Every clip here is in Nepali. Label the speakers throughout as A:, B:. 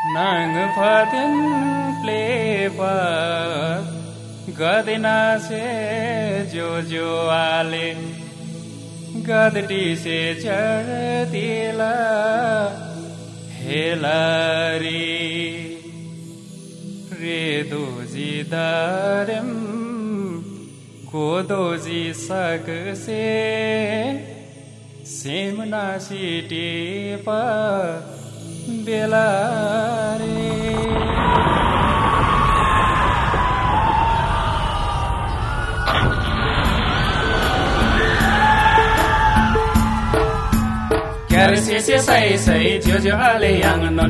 A: ङ फाद प्ले गदनासे जो जो आले गदी चढ दिला हेलादार गोदोजी सकसे सिमना सिडेपा belare शेषे साई सही जोज अङ नै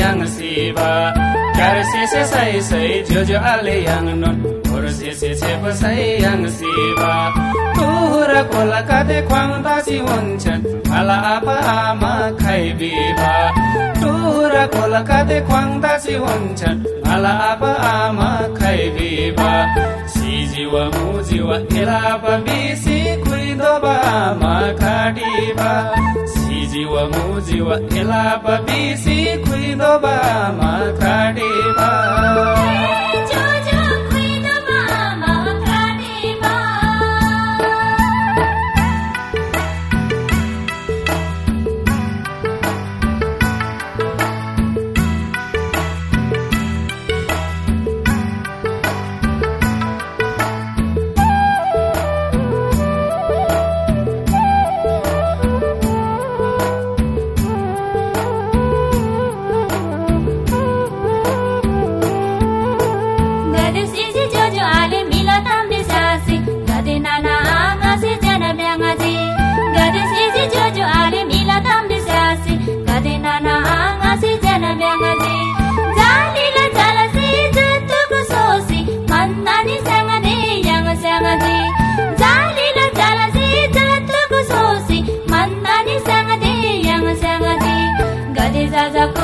A: यङ सेवा साई सही जोजो अले याङ नङ सेवा तुरा कोीवन छै विवाला काङ्दा जीवन छ अला अ खाड सि जीव म जीव ला पिसी खुइदाडी
B: mu jiwa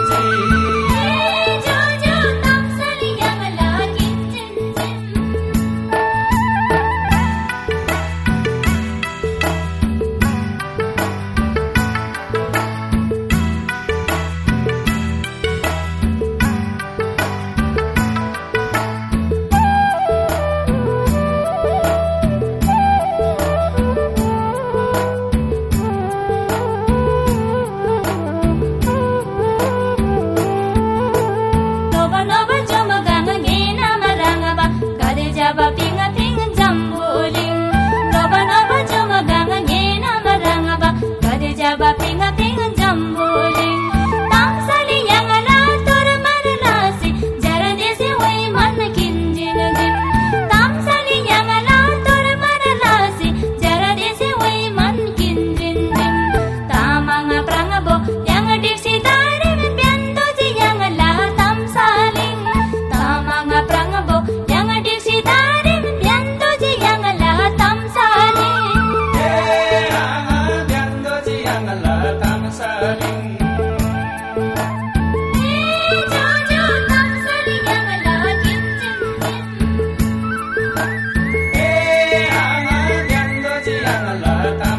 A: la, la, la.